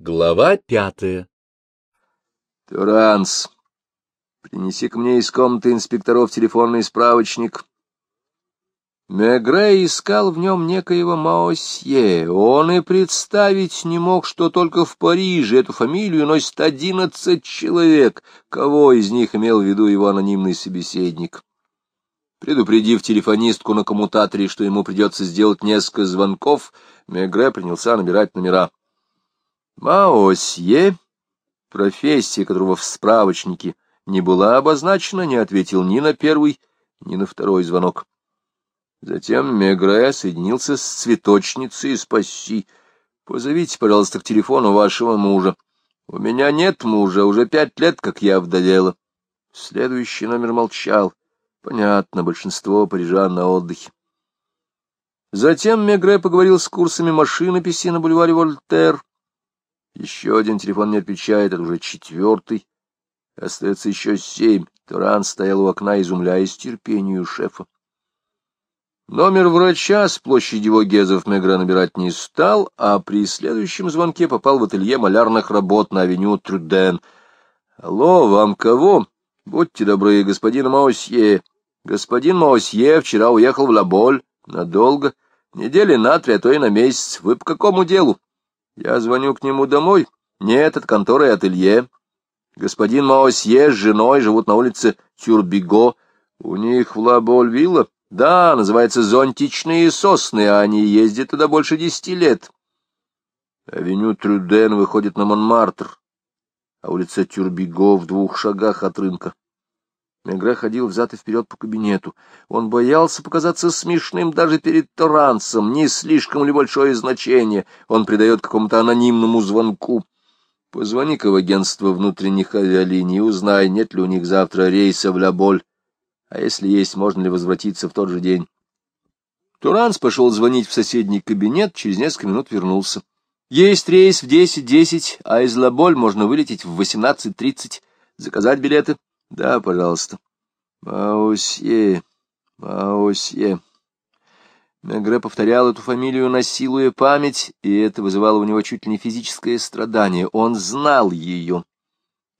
Глава пятая Туранс, принеси ко мне из комнаты инспекторов телефонный справочник. Мегре искал в нем некоего Маосье. Он и представить не мог, что только в Париже эту фамилию носит одиннадцать человек, кого из них имел в виду его анонимный собеседник. Предупредив телефонистку на коммутаторе, что ему придется сделать несколько звонков, Мегре принялся набирать номера. Маосье, профессия которого в справочнике не была обозначена, не ответил ни на первый, ни на второй звонок. Затем Мегре соединился с цветочницей из Пасси. «Позовите, пожалуйста, к телефону вашего мужа. У меня нет мужа, уже пять лет, как я вдовела». Следующий номер молчал. Понятно, большинство парижан на отдыхе. Затем Мегре поговорил с курсами машинописи на бульваре Вольтер. Еще один телефон не отвечает, это уже четвертый. Остается еще семь. Туран стоял у окна, изумляясь терпению шефа. Номер врача с площади Вогезов Мегре набирать не стал, а при следующем звонке попал в ателье малярных работ на авеню Трюден. — Алло, вам кого? Будьте добры, господин Маусье. Господин Маусье вчера уехал в Лаболь. Надолго? Недели на три, а то и на месяц. Вы по какому делу? Я звоню к нему домой. Нет, от конторы и ателье. Господин Маосье с женой живут на улице Тюрбиго. У них в Лаболь вилла. Да, называется «Зонтичные сосны», а они ездят туда больше десяти лет. Авеню Трюден выходит на Монмартр, а улица Тюрбиго в двух шагах от рынка. Мегре ходил взад и вперед по кабинету. Он боялся показаться смешным даже перед Торансом, не слишком ли большое значение он придает какому-то анонимному звонку. Позвони-ка в агентство внутренних авиалиний, узнай, нет ли у них завтра рейса в Ляболь, а если есть, можно ли возвратиться в тот же день. Туранс пошел звонить в соседний кабинет, через несколько минут вернулся. Есть рейс в 10.10, а из Лаболь можно вылететь в 18.30. Заказать билеты? Да, пожалуйста. Маусье, Маусье. Мегре повторял эту фамилию, насилуя память, и это вызывало у него чуть ли не физическое страдание. Он знал ее.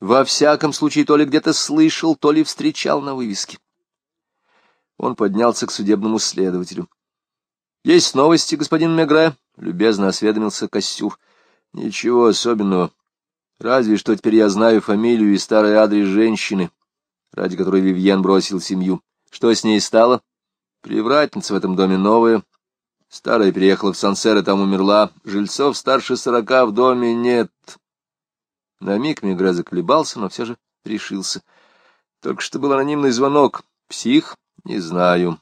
Во всяком случае, то ли где-то слышал, то ли встречал на вывеске. Он поднялся к судебному следователю. — Есть новости, господин Мегре? — любезно осведомился Костюр. — Ничего особенного. Разве что теперь я знаю фамилию и старый адрес женщины, ради которой Вивьен бросил семью. Что с ней стало? Привратница в этом доме новая. Старая переехала в Сансер и там умерла. Жильцов старше сорока в доме нет. На миг Мегре заколебался, но все же решился. Только что был анонимный звонок. Псих? Не знаю.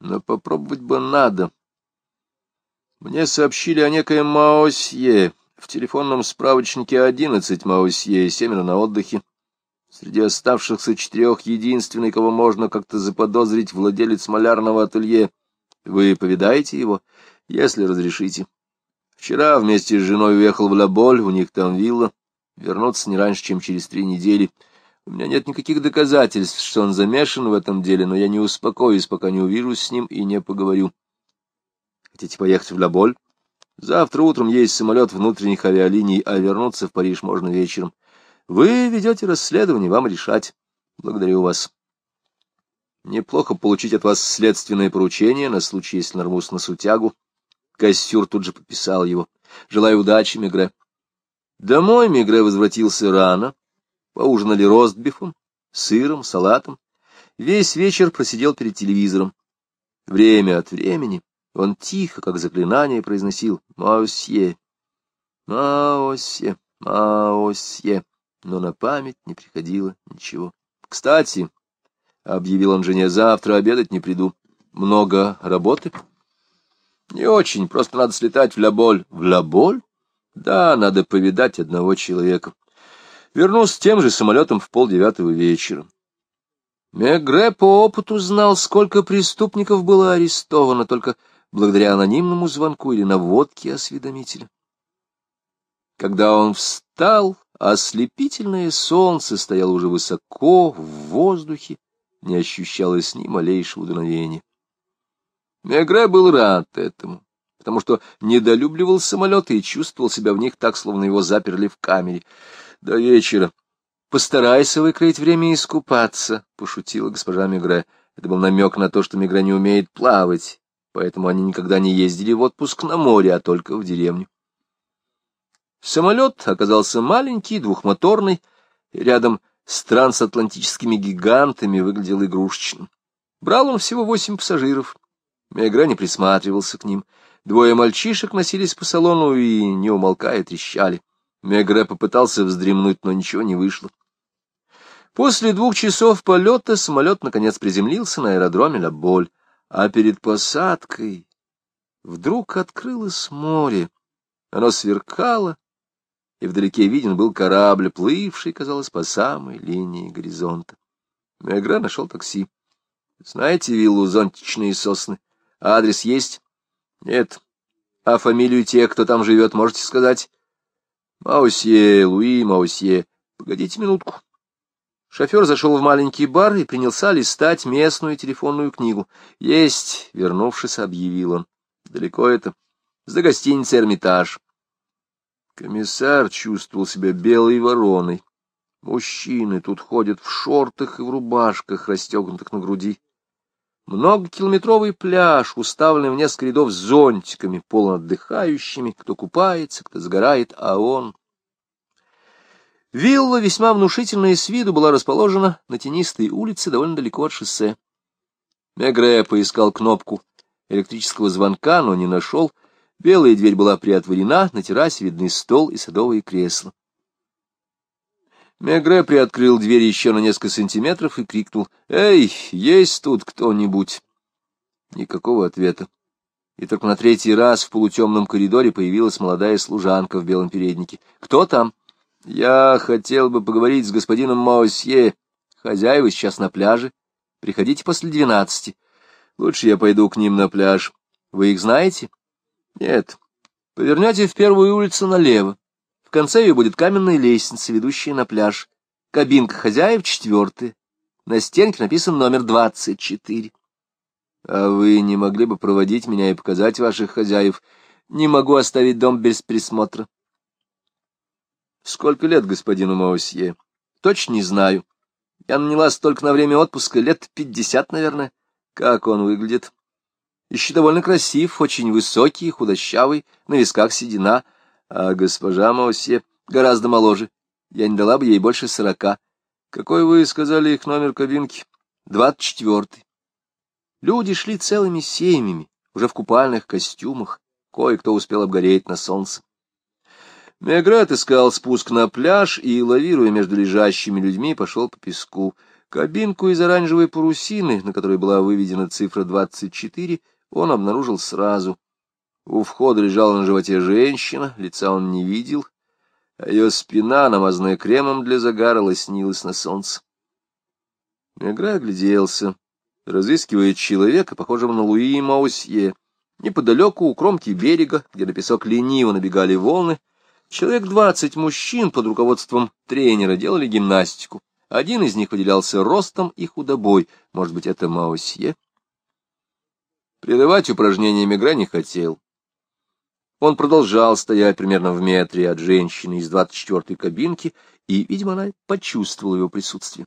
Но попробовать бы надо. Мне сообщили о некоем Маосье. В телефонном справочнике одиннадцать Маосье и семеро на отдыхе. Среди оставшихся четырех единственный, кого можно как-то заподозрить, владелец малярного ателье. Вы повидаете его, если разрешите. Вчера вместе с женой уехал в Лаболь, у них там вилла. Вернуться не раньше, чем через три недели. У меня нет никаких доказательств, что он замешан в этом деле, но я не успокоюсь, пока не увижусь с ним и не поговорю. Хотите поехать в Лаболь? Завтра утром есть самолет внутренних авиалиний, а вернуться в Париж можно вечером. Вы ведете расследование, вам решать. Благодарю вас. Неплохо получить от вас следственное поручение на случай, если нарвусь на сутягу. Костюр тут же подписал его. Желаю удачи, Мегре. Домой Мегре возвратился рано. Поужинали ростбифом, сыром, салатом. Весь вечер просидел перед телевизором. Время от времени он тихо, как заклинание, произносил «Маосье, Маосье, Маосье» но на память не приходило ничего. — Кстати, — объявил он жене, — завтра обедать не приду. Много работы? — Не очень, просто надо слетать в Лаболь. — В Лаболь? — Да, надо повидать одного человека. Вернусь тем же самолетом в полдевятого вечера. Мегре по опыту знал, сколько преступников было арестовано только благодаря анонимному звонку или наводке осведомителя. Когда он встал, ослепительное солнце стояло уже высоко в воздухе, не ощущалось ни малейшего дуновения. Мегре был рад этому, потому что недолюбливал самолеты и чувствовал себя в них так, словно его заперли в камере. До вечера. Постарайся выкроить время и искупаться, — пошутила госпожа Мегре. Это был намек на то, что Мегре не умеет плавать, поэтому они никогда не ездили в отпуск на море, а только в деревню. Самолет оказался маленький, двухмоторный, и рядом с трансатлантическими гигантами выглядел игрушечным. Брал он всего восемь пассажиров. Мегре не присматривался к ним. Двое мальчишек носились по салону и, не умолкая, трещали. Мегре попытался вздремнуть, но ничего не вышло. После двух часов полета самолет наконец приземлился на аэродроме Ла-Боль, а перед посадкой вдруг открылось море. Оно сверкало, и вдалеке виден был корабль, плывший, казалось, по самой линии горизонта. Мегре нашел такси. Знаете виллу «Зонтичные сосны»? Адрес есть? Нет. А фамилию тех, кто там живет, можете сказать? Маусье, Луи Маусье. Погодите минутку. Шофер зашел в маленький бар и принялся листать местную телефонную книгу. «Есть!» — вернувшись, объявил он. «Далеко это?» «За гостиницей Эрмитаж». Комиссар чувствовал себя белой вороной. Мужчины тут ходят в шортах и в рубашках, расстегнутых на груди. Многокилометровый пляж, уставленный в несколько рядов с зонтиками, полон отдыхающими, кто купается, кто загорает, а он Вилла, весьма внушительная с виду, была расположена на тенистой улице довольно далеко от шоссе. Мегре поискал кнопку электрического звонка, но не нашел. Белая дверь была приотворена, на террасе видны стол и садовые кресла. Мегре приоткрыл дверь еще на несколько сантиметров и крикнул «Эй, есть тут кто-нибудь?» Никакого ответа. И только на третий раз в полутемном коридоре появилась молодая служанка в белом переднике. «Кто там?» Я хотел бы поговорить с господином Маусье. Хозяева сейчас на пляже. Приходите после двенадцати. Лучше я пойду к ним на пляж. Вы их знаете? Нет. Повернете в первую улицу налево. В конце ее будет каменная лестница, ведущая на пляж. Кабинка хозяев четвертая. На стенке написан номер двадцать четыре. А вы не могли бы проводить меня и показать ваших хозяев? Не могу оставить дом без присмотра. Сколько лет господину Маусье? Точно не знаю. Я нанялась только на время отпуска, лет пятьдесят, наверное. Как он выглядит? Еще довольно красив, очень высокий, худощавый, на висках седина, а госпожа Маусье гораздо моложе. Я не дала бы ей больше сорока. Какой вы сказали их номер кабинки? Двадцать четвертый. Люди шли целыми семьями, уже в купальных костюмах. Кое-кто успел обгореть на солнце. Мегре отыскал спуск на пляж и, лавируя между лежащими людьми, пошел по песку. Кабинку из оранжевой парусины, на которой была выведена цифра 24, он обнаружил сразу. У входа лежала на животе женщина, лица он не видел, а ее спина, намазанная кремом для загара, лоснилась на солнце. Мегре огляделся, разыскивая человека, похожего на Луи Маусье. Неподалеку, у кромки берега, где на песок лениво набегали волны, Человек двадцать мужчин под руководством тренера делали гимнастику. Один из них выделялся ростом и худобой. Может быть, это Маосье? Прерывать упражнения Мегре не хотел. Он продолжал стоять примерно в метре от женщины из двадцать четвертой кабинки, и, видимо, она почувствовала его присутствие.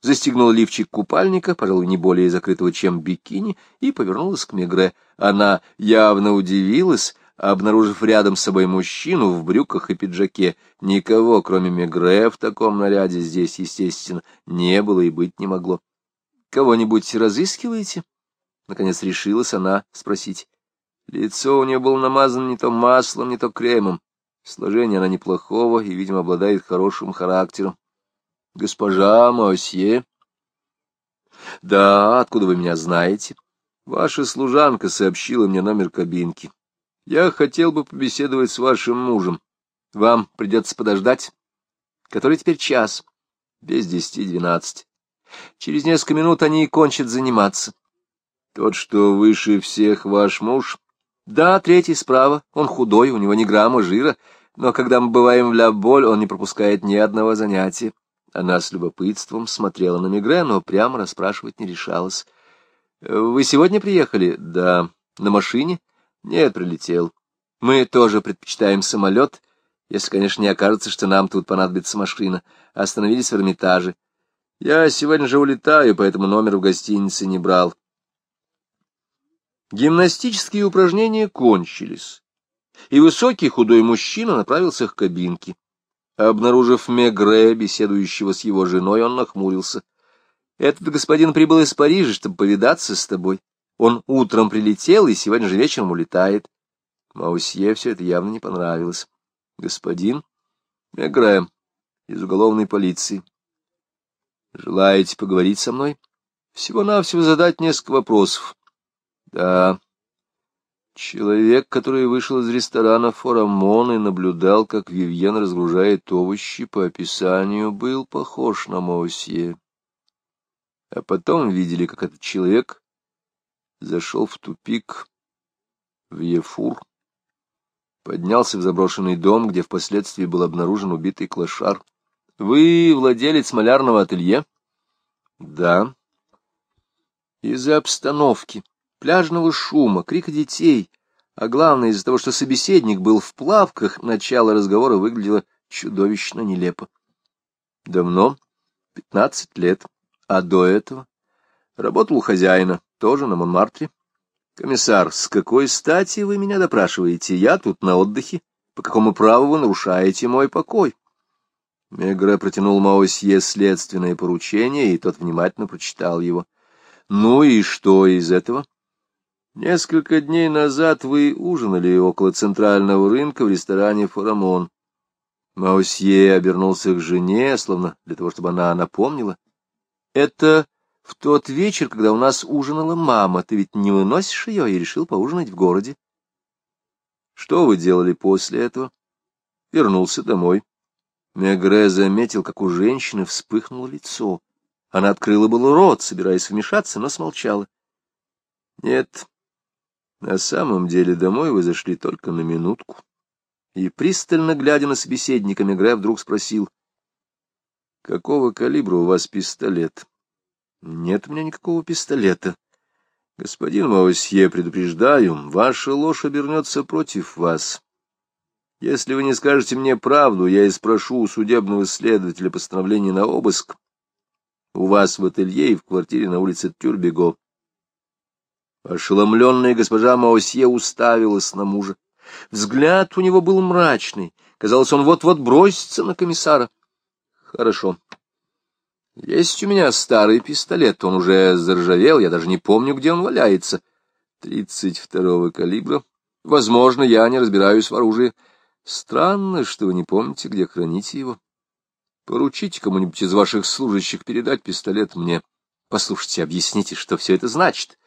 Застегнула лифчик купальника, пожалуй, не более закрытого, чем бикини, и повернулась к Мегре. Она явно удивилась, обнаружив рядом с собой мужчину в брюках и пиджаке. Никого, кроме Мегре, в таком наряде здесь, естественно, не было и быть не могло. — Кого-нибудь разыскиваете? — наконец решилась она спросить. Лицо у нее было намазано не то маслом, не то кремом. Сложение она неплохого и, видимо, обладает хорошим характером. — Госпожа Мосье? — Да, откуда вы меня знаете? Ваша служанка сообщила мне номер кабинки. Я хотел бы побеседовать с вашим мужем. Вам придется подождать. Который теперь час? Без десяти двенадцать. Через несколько минут они и кончат заниматься. Тот, что выше всех ваш муж? Да, третий справа. Он худой, у него ни грамма жира. Но когда мы бываем в Ля-Боль, он не пропускает ни одного занятия. Она с любопытством смотрела на Мигре, но прямо расспрашивать не решалась. — Вы сегодня приехали? — Да. — На машине? Нет, прилетел. Мы тоже предпочитаем самолет, если, конечно, не окажется, что нам тут понадобится машина. Остановились в Эрмитаже. Я сегодня же улетаю, поэтому номер в гостинице не брал. Гимнастические упражнения кончились, и высокий худой мужчина направился к кабинке. Обнаружив Мегре, беседующего с его женой, он нахмурился. — Этот господин прибыл из Парижа, чтобы повидаться с тобой. Он утром прилетел и сегодня же вечером улетает. Маусье все это явно не понравилось. — Господин Мегре из уголовной полиции. — Желаете поговорить со мной? Всего-навсего задать несколько вопросов. — Да. Человек, который вышел из ресторана Форамон и наблюдал, как Вивьен разгружает овощи, по описанию был похож на Моосье. А потом видели, как этот человек зашел в тупик в Ефур, поднялся в заброшенный дом, где впоследствии был обнаружен убитый клошар. — Вы владелец малярного ателье? — Да. — Из-за обстановки пляжного шума, крика детей, а главное, из-за того, что собеседник был в плавках, начало разговора выглядело чудовищно нелепо. Давно? Пятнадцать лет. А до этого? Работал у хозяина, тоже на Монмартре. Комиссар, с какой стати вы меня допрашиваете? Я тут на отдыхе. По какому праву вы нарушаете мой покой? Мегре протянул Маосье следственное поручение, и тот внимательно прочитал его. Ну и что из этого? — Несколько дней назад вы ужинали около центрального рынка в ресторане «Фарамон». Маусье обернулся к жене, словно для того, чтобы она напомнила. — Это в тот вечер, когда у нас ужинала мама. Ты ведь не выносишь ее и решил поужинать в городе. — Что вы делали после этого? — Вернулся домой. Мегре заметил, как у женщины вспыхнуло лицо. Она открыла было рот, собираясь вмешаться, но смолчала. — Нет, на самом деле домой вы зашли только на минутку. И, пристально глядя на собеседника, Мегре вдруг спросил, «Какого калибра у вас пистолет?» «Нет у меня никакого пистолета. Господин Маусье, предупреждаю, ваша ложь обернется против вас. Если вы не скажете мне правду, я и спрошу у судебного следователя постановление на обыск. У вас в ателье и в квартире на улице Тюрбего. Ошеломленная госпожа Маосье уставилась на мужа. Взгляд у него был мрачный. Казалось, он вот-вот бросится на комиссара. Хорошо. Есть у меня старый пистолет. Он уже заржавел, я даже не помню, где он валяется. Тридцать второго калибра. Возможно, я не разбираюсь в оружии. Странно, что вы не помните, где храните его. Поручите кому-нибудь из ваших служащих передать пистолет мне. Послушайте, объясните, что все это значит.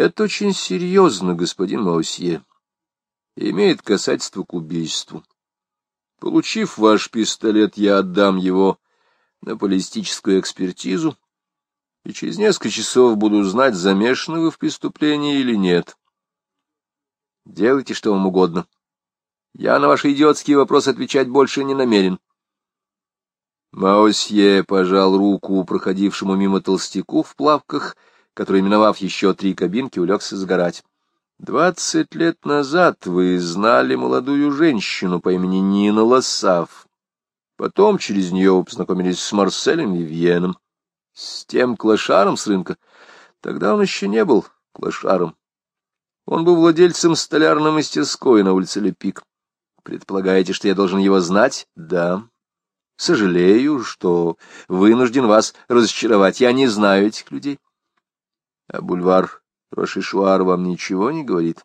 Это очень серьезно, господин Маусье. Имеет касательство к убийству. Получив ваш пистолет, я отдам его на баллистическую экспертизу, и через несколько часов буду знать, замешаны вы в преступлении или нет. Делайте, что вам угодно. Я на ваши идиотские вопросы отвечать больше не намерен. Маосье пожал руку проходившему мимо толстяку в плавках — который, миновав еще три кабинки, улегся сгорать. Двадцать лет назад вы знали молодую женщину по имени Нина Лосав. Потом через нее вы познакомились с Марселем Вивьеном, с тем клошаром с рынка. Тогда он еще не был клошаром. Он был владельцем столярной мастерской на улице Лепик. Предполагаете, что я должен его знать? Да. Сожалею, что вынужден вас разочаровать. Я не знаю этих людей. А бульвар Рошишуар вам ничего не говорит?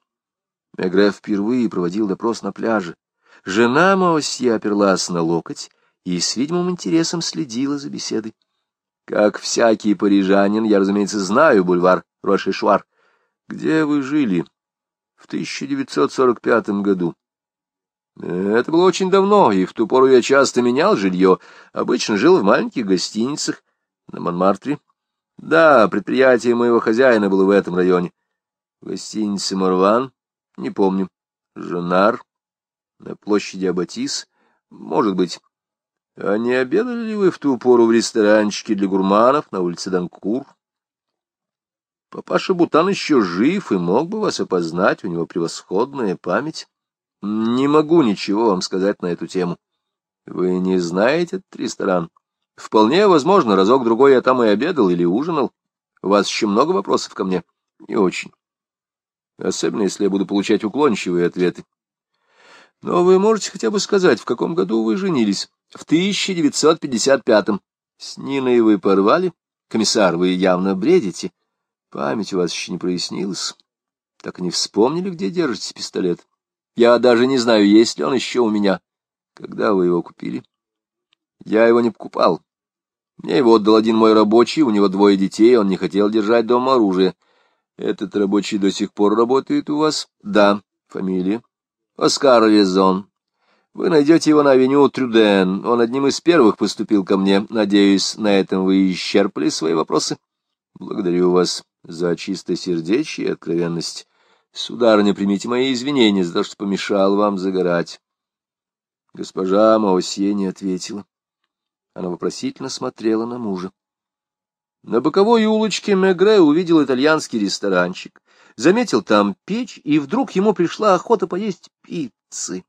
Мегре впервые проводил допрос на пляже. Жена Моосье оперлась на локоть и с видимым интересом следила за беседой. Как всякий парижанин, я, разумеется, знаю бульвар Рошишуар. Где вы жили? В 1945 году. Это было очень давно, и в ту пору я часто менял жилье. Обычно жил в маленьких гостиницах на Монмартре. Да, предприятие моего хозяина было в этом районе. В гостинице Марван, не помню. Женар, на площади Абатис, может быть. А не обедали ли вы в ту пору в ресторанчике для гурманов на улице Данкур? Папаша Бутан еще жив и мог бы вас опознать, у него превосходная память. Не могу ничего вам сказать на эту тему. Вы не знаете этот ресторан? Вполне возможно, разок-другой я там и обедал или ужинал. У вас еще много вопросов ко мне? Не очень. Особенно, если я буду получать уклончивые ответы. Но вы можете хотя бы сказать, в каком году вы женились? В 1955-м. С Ниной вы порвали? Комиссар, вы явно бредите. Память у вас еще не прояснилась. Так не вспомнили, где держите пистолет. Я даже не знаю, есть ли он еще у меня. Когда вы его купили? Я его не покупал. Мне его отдал один мой рабочий, у него двое детей, он не хотел держать дома оружие. Этот рабочий до сих пор работает у вас? Да. Фамилия? Оскар Резон. Вы найдете его на авеню Трюден. Он одним из первых поступил ко мне. Надеюсь, на этом вы исчерпали свои вопросы. Благодарю вас за чистосердечие и откровенность. Сударыня, примите мои извинения за то, что помешал вам загорать. Госпожа Маосье не ответила. Она вопросительно смотрела на мужа. На боковой улочке Мегре увидел итальянский ресторанчик, заметил там печь, и вдруг ему пришла охота поесть пиццы.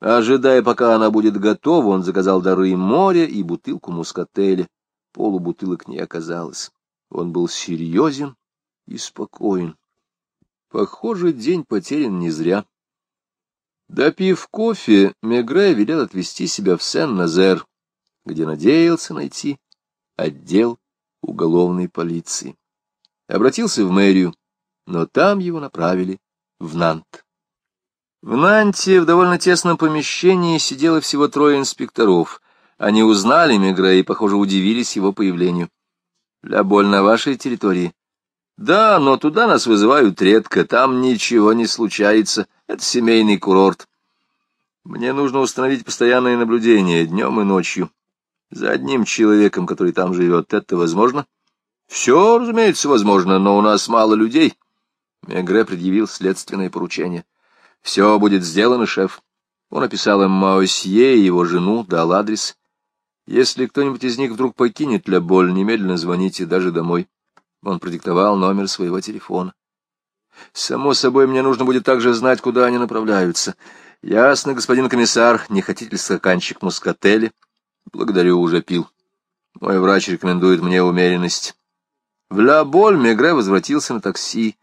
Ожидая, пока она будет готова, он заказал дары моря и бутылку мускателя. Полубутылок не оказалось. Он был серьезен и спокоен. Похоже, день потерян не зря. Допив кофе, Мегре велел отвезти себя в Сен-Назер, где надеялся найти отдел уголовной полиции. Обратился в мэрию, но там его направили в Нант. В Нанте в довольно тесном помещении сидело всего трое инспекторов. Они узнали Мегре и, похоже, удивились его появлению. «Ля боль на вашей территории?» «Да, но туда нас вызывают редко, там ничего не случается, это семейный курорт. Мне нужно установить постоянное наблюдение днем и ночью. За одним человеком, который там живет, это возможно? Все, разумеется, возможно, но у нас мало людей. Мегре предъявил следственное поручение. Все будет сделано, шеф. Он описал им Маосье и его жену, дал адрес. Если кто-нибудь из них вдруг покинет Ля Боль, немедленно звоните даже домой. Он продиктовал номер своего телефона. Само собой, мне нужно будет также знать, куда они направляются. Ясно, господин комиссар, не хотите ли стаканчик мускателя? Благодарю, уже пил. Мой врач рекомендует мне умеренность. В Ля Боль Мегре возвратился на такси.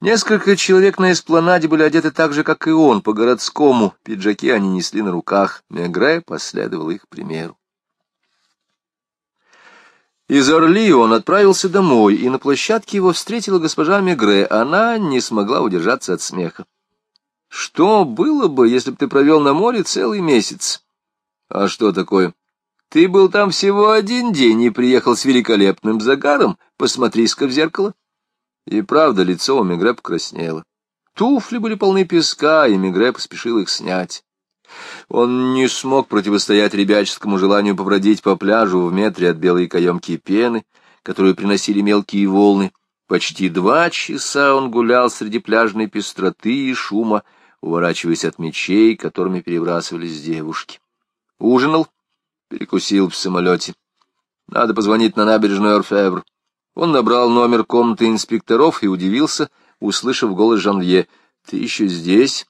Несколько человек на эспланаде были одеты так же, как и он, по-городскому. Пиджаки они несли на руках. Мегре последовал их примеру. Из Орли он отправился домой, и на площадке его встретила госпожа Мегре. Она не смогла удержаться от смеха. «Что было бы, если бы ты провел на море целый месяц?» «А что такое?» Ты был там всего один день и приехал с великолепным загаром. Посмотри-ка в зеркало. И правда, лицо у Мегре покраснело. Туфли были полны песка, и Мегре поспешил их снять. Он не смог противостоять ребяческому желанию побродить по пляжу в метре от белой каемки пены, которую приносили мелкие волны. Почти два часа он гулял среди пляжной пестроты и шума, уворачиваясь от мечей, которыми перебрасывались девушки. Ужинал Перекусил в самолете. Надо позвонить на набережную Орфевр. Он набрал номер комнаты инспекторов и удивился, услышав голос Жанвье. «Ты еще здесь?»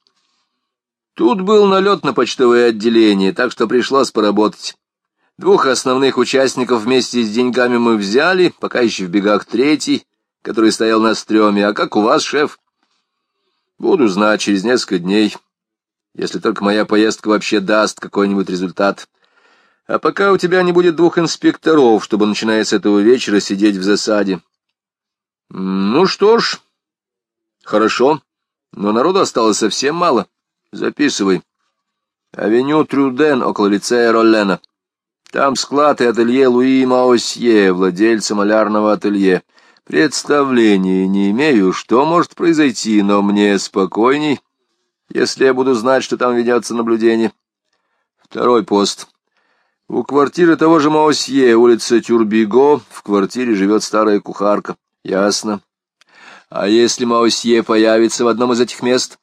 Тут был налет на почтовое отделение, так что пришлось поработать. Двух основных участников вместе с деньгами мы взяли, пока еще в бегах третий, который стоял на стреме. А как у вас, шеф? Буду знать через несколько дней, если только моя поездка вообще даст какой-нибудь результат. А пока у тебя не будет двух инспекторов, чтобы, начиная с этого вечера, сидеть в засаде. Ну что ж, хорошо, но народу осталось совсем мало. Записывай. Авеню Трюден около лицея Роллена. Там склад и ателье Луи Маосье, владельца малярного ателье. Представления не имею, что может произойти, но мне спокойней, если я буду знать, что там ведется наблюдение. Второй пост. У квартиры того же Маосье, улица Тюрбиго, в квартире живет старая кухарка. Ясно. А если Маосье появится в одном из этих мест?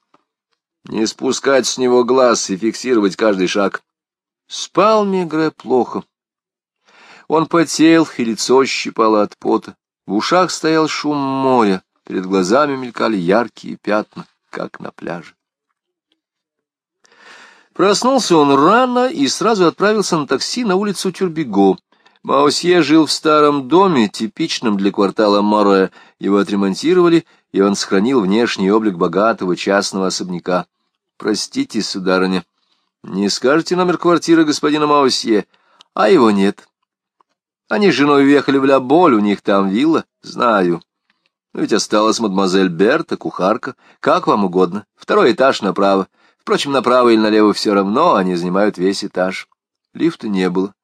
Не спускать с него глаз и фиксировать каждый шаг. Спал Мегре плохо. Он потел, и лицо щипало от пота. В ушах стоял шум моря, перед глазами мелькали яркие пятна, как на пляже. Проснулся он рано и сразу отправился на такси на улицу Тюрбего. Маусье жил в старом доме, типичном для квартала Море. Его отремонтировали, и он сохранил внешний облик богатого частного особняка. «Простите, сударыня, не скажете номер квартиры господина Маусье? А его нет. Они с женой уехали в Ля-Боль, у них там вилла, знаю. Но ведь осталась мадемуазель Берта, кухарка. Как вам угодно. Второй этаж направо. Впрочем, направо или налево все равно, они занимают весь этаж. Лифта не было.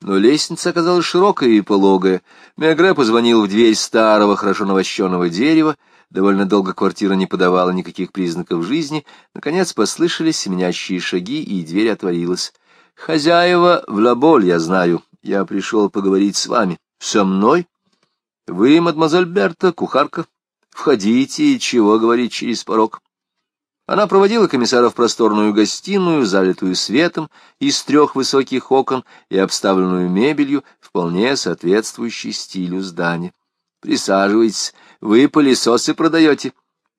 Но лестница оказалась широкая и пологая. Мегре позвонил в дверь старого, хорошо навощенного дерева. Довольно долго квартира не подавала никаких признаков жизни. Наконец послышались семенящие шаги, и дверь отворилась. «Хозяева в Лаболь, я знаю. Я пришел поговорить с вами. Со мной? Вы, мадемуазель Берта, кухарка. Входите, чего говорить через порог». Она проводила комиссара в просторную гостиную, залитую светом из трех высоких окон и обставленную мебелью, вполне соответствующей стилю здания. «Присаживайтесь. Вы пылесосы продаете?»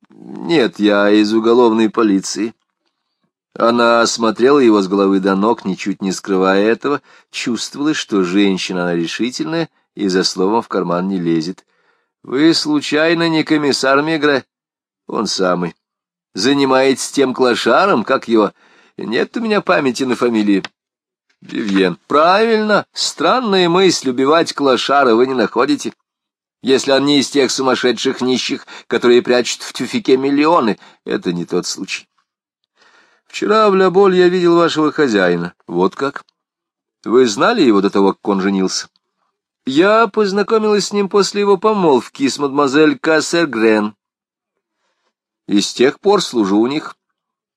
«Нет, я из уголовной полиции». Она осмотрела его с головы до ног, ничуть не скрывая этого, чувствовала, что женщина она решительная и за словом в карман не лезет. «Вы, случайно, не комиссар Мегре?» «Он самый» занимаетесь тем клошаром, как его... Нет у меня памяти на фамилии. Вивьен. Правильно. Странная мысль убивать клошара вы не находите. Если он не из тех сумасшедших нищих, которые прячут в тюфике миллионы, это не тот случай. Вчера в Ляболь я видел вашего хозяина. Вот как. Вы знали его до того, как он женился? Я познакомилась с ним после его помолвки с мадемуазель Кассергрен и с тех пор служу у них.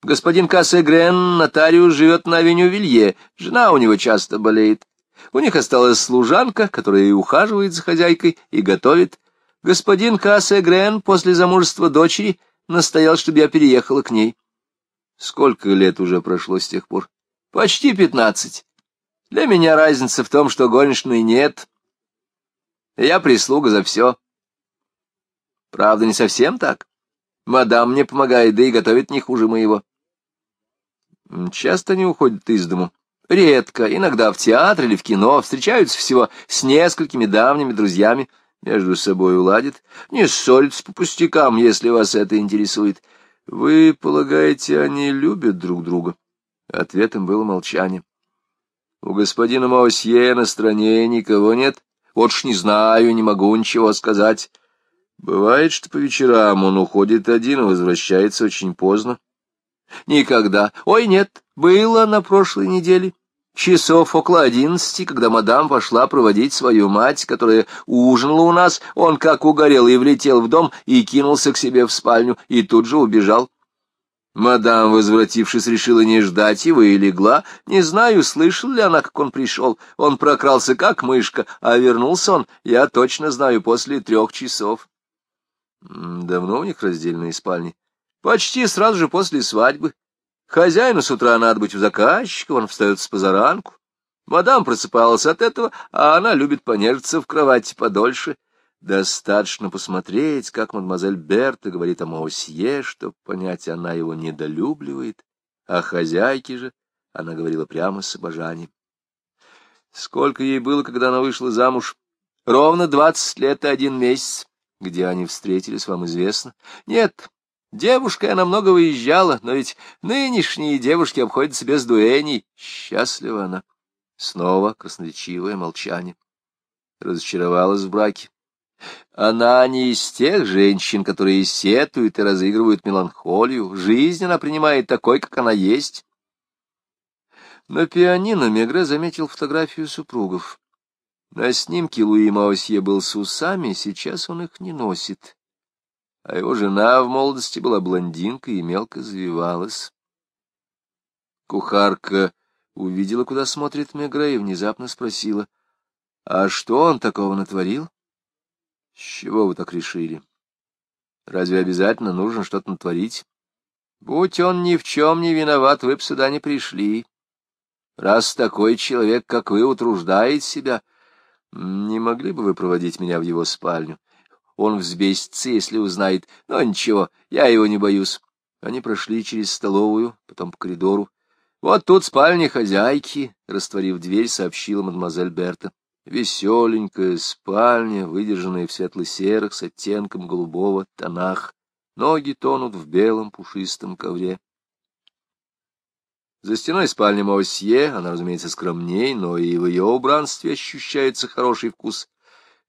Господин Кассегрен, нотариус, живет на авеню Вилье, жена у него часто болеет. У них осталась служанка, которая и ухаживает за хозяйкой, и готовит. Господин Кассегрен после замужества дочери настоял, чтобы я переехала к ней. Сколько лет уже прошло с тех пор? Почти пятнадцать. Для меня разница в том, что горничной нет. Я прислуга за все. Правда, не совсем так. Мадам мне помогает, да и готовит не хуже моего. Часто они уходят из дому. Редко, иногда в театр или в кино, встречаются всего с несколькими давними друзьями, между собой уладят. Не ссорятся по пустякам, если вас это интересует. Вы полагаете, они любят друг друга? Ответом было молчание. У господина Маусье на стране никого нет. Вот ж не знаю, не могу ничего сказать. Бывает, что по вечерам он уходит один и возвращается очень поздно. Никогда. Ой, нет, было на прошлой неделе. Часов около одиннадцати, когда мадам пошла проводить свою мать, которая ужинала у нас, он как угорел и влетел в дом и кинулся к себе в спальню, и тут же убежал. Мадам, возвратившись, решила не ждать его и легла. Не знаю, слышала ли она, как он пришел. Он прокрался, как мышка, а вернулся он, я точно знаю, после трех часов. Давно у них раздельные спальни? Почти сразу же после свадьбы. Хозяину с утра надо быть у заказчика, он встает с позаранку. Мадам просыпалась от этого, а она любит понежиться в кровати подольше. Достаточно посмотреть, как мадемуазель Берта говорит о Маусье, чтобы понять, она его недолюбливает. О хозяйке же она говорила прямо с обожанием. Сколько ей было, когда она вышла замуж? Ровно двадцать лет и один месяц. Где они встретились, вам известно? Нет, девушка она много выезжала, но ведь нынешние девушки обходятся без дуэней. Счастлива она. Снова красноречивое молчание. Разочаровалась в браке. Она не из тех женщин, которые сетуют и разыгрывают меланхолию. Жизнь она принимает такой, как она есть. На пианино Мегре заметил фотографию супругов. На снимке Луи Маусье был с усами, сейчас он их не носит. А его жена в молодости была блондинкой и мелко завивалась. Кухарка увидела, куда смотрит Мегре, и внезапно спросила, «А что он такого натворил?» «С чего вы так решили? Разве обязательно нужно что-то натворить? Будь он ни в чем не виноват, вы б сюда не пришли. Раз такой человек, как вы, утруждает себя...» Не могли бы вы проводить меня в его спальню? Он взбесится, если узнает. Но ничего, я его не боюсь. Они прошли через столовую, потом по коридору. Вот тут спальня хозяйки, растворив дверь, сообщила мадемуазель Берта. Веселенькая спальня, выдержанная в светло-серых с оттенком голубого тонах. Ноги тонут в белом пушистом ковре. За стеной спальня Моосье, она, разумеется, скромней, но и в ее убранстве ощущается хороший вкус.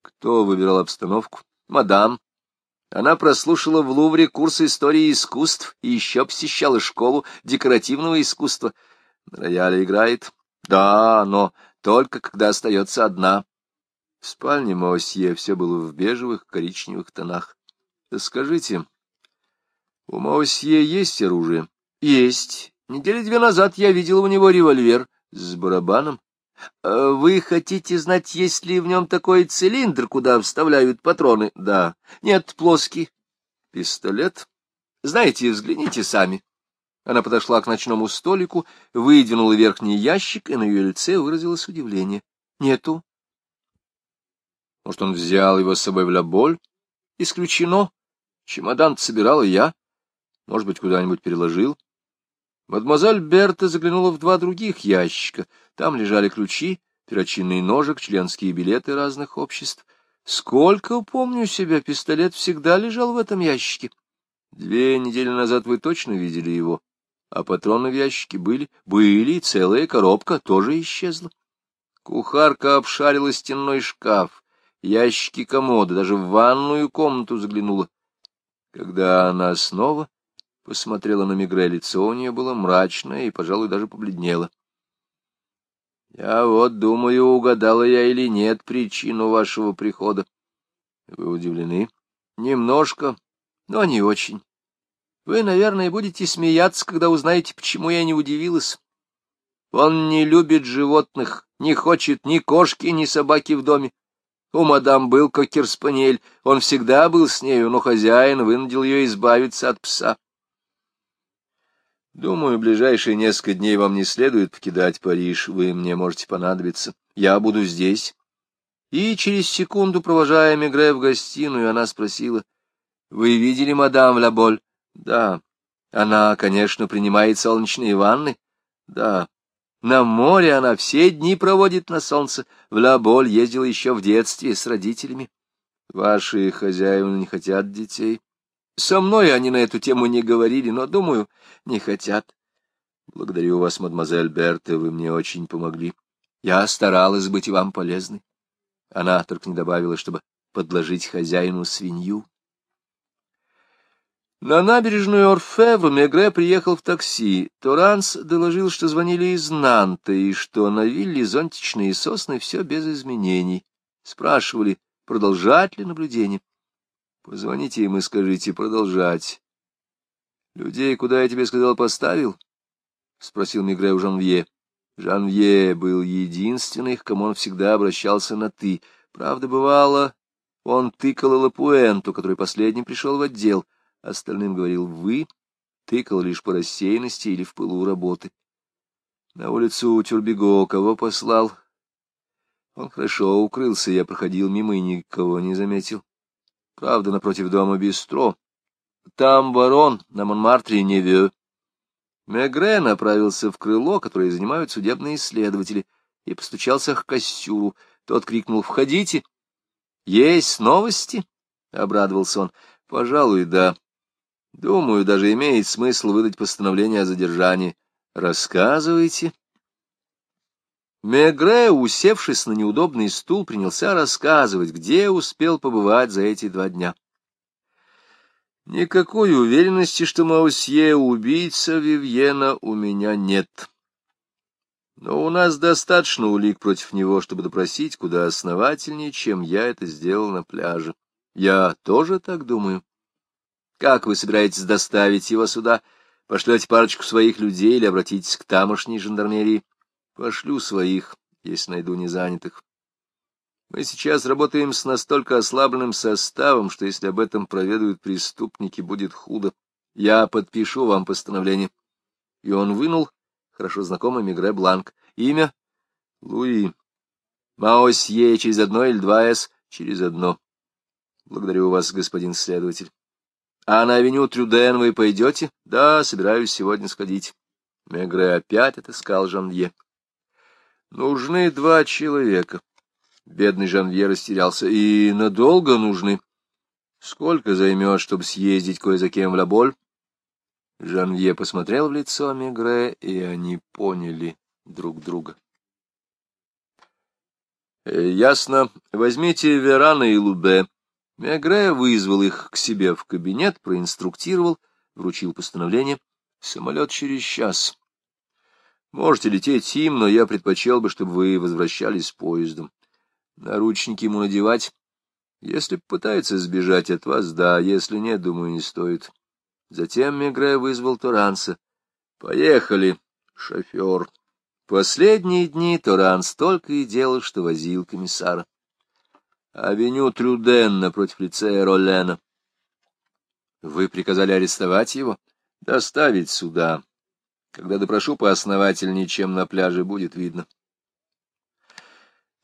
Кто выбирал обстановку? Мадам. Она прослушала в Лувре курсы истории искусств и еще посещала школу декоративного искусства. На рояле играет. Да, но только когда остается одна. В спальне Моосье все было в бежевых коричневых тонах. Скажите, у Моосье есть оружие? Есть. Недели две назад я видел у него револьвер с барабаном. А вы хотите знать, есть ли в нем такой цилиндр, куда вставляют патроны? Да. Нет, плоский. Пистолет? Знаете, взгляните сами. Она подошла к ночному столику, выдвинула верхний ящик, и на ее лице выразилось удивление. Нету. Может, он взял его с собой в Ляболь? Исключено. Чемодан собирала я. Может быть, куда-нибудь переложил. Мадемуазель Берта заглянула в два других ящика. Там лежали ключи, перочинный ножик, членские билеты разных обществ. Сколько помню себя, пистолет всегда лежал в этом ящике. Две недели назад вы точно видели его. А патроны в ящике были? Были, целая коробка тоже исчезла. Кухарка обшарила стенной шкаф, ящики комода, даже в ванную комнату заглянула. Когда она снова посмотрела на Мигре, лицо у нее было мрачное и, пожалуй, даже побледнело. — Я вот думаю, угадала я или нет причину вашего прихода. — Вы удивлены? — Немножко, но не очень. Вы, наверное, будете смеяться, когда узнаете, почему я не удивилась. Он не любит животных, не хочет ни кошки, ни собаки в доме. У мадам был кокер-спаниель, он всегда был с нею, но хозяин вынудил ее избавиться от пса. Думаю, ближайшие несколько дней вам не следует покидать Париж, вы мне можете понадобиться. Я буду здесь. И через секунду, провожая Мегре в гостиную, она спросила, — Вы видели мадам Лаболь? — Да. Она, конечно, принимает солнечные ванны? — Да. На море она все дни проводит на солнце. В Лаболь ездила еще в детстве с родителями. Ваши хозяева не хотят детей. Со мной они на эту тему не говорили, но, думаю, не хотят. Благодарю вас, мадемуазель Берта, вы мне очень помогли. Я старалась быть вам полезной. Она только не добавила, чтобы подложить хозяину свинью. На набережную Орфевр Мегре приехал в такси. Торанс доложил, что звонили из Нанта, и что на вилле зонтичные сосны все без изменений. Спрашивали, продолжать ли наблюдение. Позвоните им и скажите продолжать. — Людей, куда я тебе сказал, поставил? — спросил Мигре у Жанвье. Жанвье был единственный, к кому он всегда обращался на «ты». Правда, бывало, он тыкал Лапуэнту, который последним пришел в отдел. Остальным говорил «вы», тыкал лишь по рассеянности или в пылу работы. На улицу Тюрбего кого послал? Он хорошо укрылся, я проходил мимо и никого не заметил. Правда, напротив дома бистро. Там барон, на Монмартре Неве. Мегре направился в крыло, которое занимают судебные следователи, и постучался к Костюру. Тот крикнул «Входите!» «Есть новости?» — обрадовался он. «Пожалуй, да. Думаю, даже имеет смысл выдать постановление о задержании. Рассказывайте». Мегре, усевшись на неудобный стул, принялся рассказывать, где успел побывать за эти два дня. Никакой уверенности, что Маусье убийца Вивьена, у меня нет. Но у нас достаточно улик против него, чтобы допросить куда основательнее, чем я это сделал на пляже. Я тоже так думаю. Как вы собираетесь доставить его сюда? Пошлете парочку своих людей или обратитесь к тамошней жандармерии? Пошлю своих, если найду незанятых. Мы сейчас работаем с настолько ослабленным составом, что если об этом проведают преступники, будет худо. Я подпишу вам постановление. И он вынул хорошо знакомый Мигре Бланк. Имя? Луи. Маосье через одно или два «С» через одно. Благодарю вас, господин следователь. А на авеню Трюден вы пойдете? Да, собираюсь сегодня сходить. Мегре опять отыскал Жанвье. Нужны два человека. Бедный Жанвье растерялся. И надолго нужны? Сколько займет, чтобы съездить кое за кем в Лаболь? Жанвье посмотрел в лицо Мегре, и они поняли друг друга. «Э, — Ясно. Возьмите Верана и Лубе. Мегре вызвал их к себе в кабинет, проинструктировал, вручил постановление. Самолет через час. Можете лететь им, но я предпочел бы, чтобы вы возвращались поездом. Наручники ему надевать. Если пытается сбежать от вас, да, если нет, думаю, не стоит. Затем Мегре вызвал Торанса. Поехали, шофер. Последние дни Торанс только и делал, что возил комиссара. Авеню Трюден напротив лицея Роллена. Вы приказали арестовать его? Доставить сюда. Когда допрошу поосновательнее, чем на пляже, будет видно.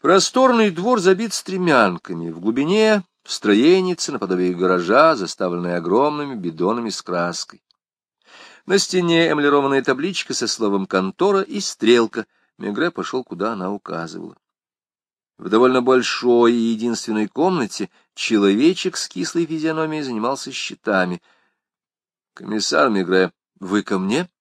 Просторный двор забит стремянками. В глубине строеница наподобие гаража, заставленная огромными бидонами с краской. На стене эмалированная табличка со словом «контора» и стрелка. Мегре пошел, куда она указывала. В довольно большой и единственной комнате человечек с кислой физиономией занимался счетами. — Комиссар Мегре, вы ко мне? —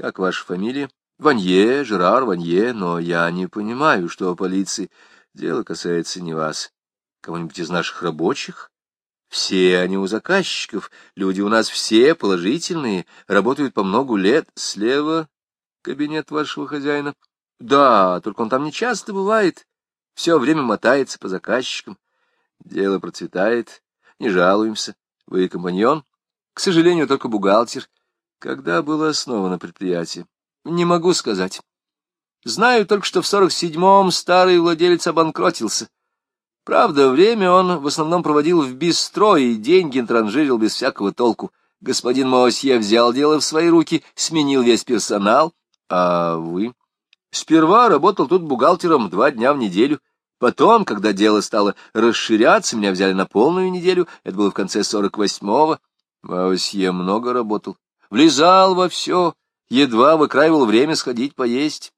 Как ваша фамилия? — Ванье, Жерар Ванье, но я не понимаю, что о полиции. Дело касается не вас. Кого-нибудь из наших рабочих? Все они у заказчиков, люди у нас все положительные, работают по многу лет. Слева кабинет вашего хозяина. Да, только он там не часто бывает все время мотается по заказчикам. Дело процветает, не жалуемся. Вы компаньон? К сожалению, только бухгалтер. Когда было основано предприятие? Не могу сказать. Знаю только, что в сорок седьмом старый владелец обанкротился. Правда, время он в основном проводил в бистро и деньги транжирил без всякого толку. Господин Моосье взял дело в свои руки, сменил весь персонал. А вы? Сперва работал тут бухгалтером два дня в неделю. Потом, когда дело стало расширяться, меня взяли на полную неделю, это было в конце сорок восьмого. Маусье много работал, влезал во все, едва выкраивал время сходить поесть.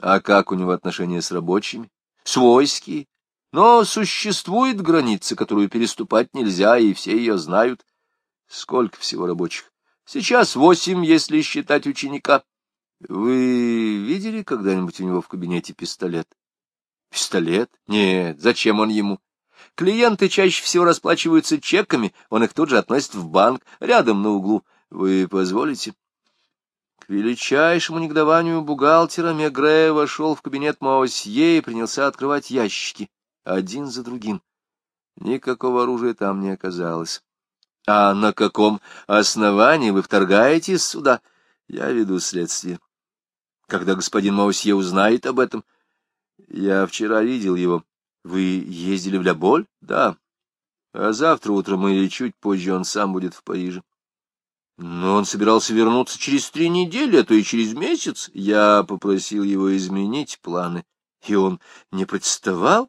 А как у него отношения с рабочими? Свойские. Но существует граница, которую переступать нельзя, и все ее знают. Сколько всего рабочих? Сейчас восемь, если считать ученика. Вы видели когда-нибудь у него в кабинете пистолет? Пистолет? Нет, зачем он ему? Клиенты чаще всего расплачиваются чеками, он их тут же относит в банк, рядом на углу. Вы позволите? К величайшему негодованию бухгалтера Мегре вошел в кабинет Маосье и принялся открывать ящики, один за другим. Никакого оружия там не оказалось. — А на каком основании вы вторгаетесь сюда? Я веду следствие. Когда господин Маусье узнает об этом, я вчера видел его. Вы ездили в Ляболь? Да. А завтра утром или чуть позже он сам будет в Париже. Но он собирался вернуться через три недели, а то и через месяц. Я попросил его изменить планы, и он не представал.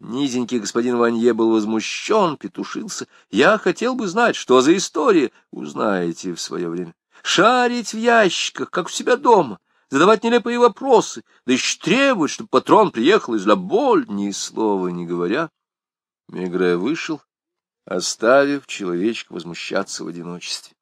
Низенький господин Ванье был возмущен, петушился. Я хотел бы знать, что за история. Узнаете в свое время. Шарить в ящиках, как у себя дома задавать нелепые вопросы, да еще требовать, чтобы патрон приехал из Лаболь, ни слова не говоря. Мегре вышел, оставив человечка возмущаться в одиночестве.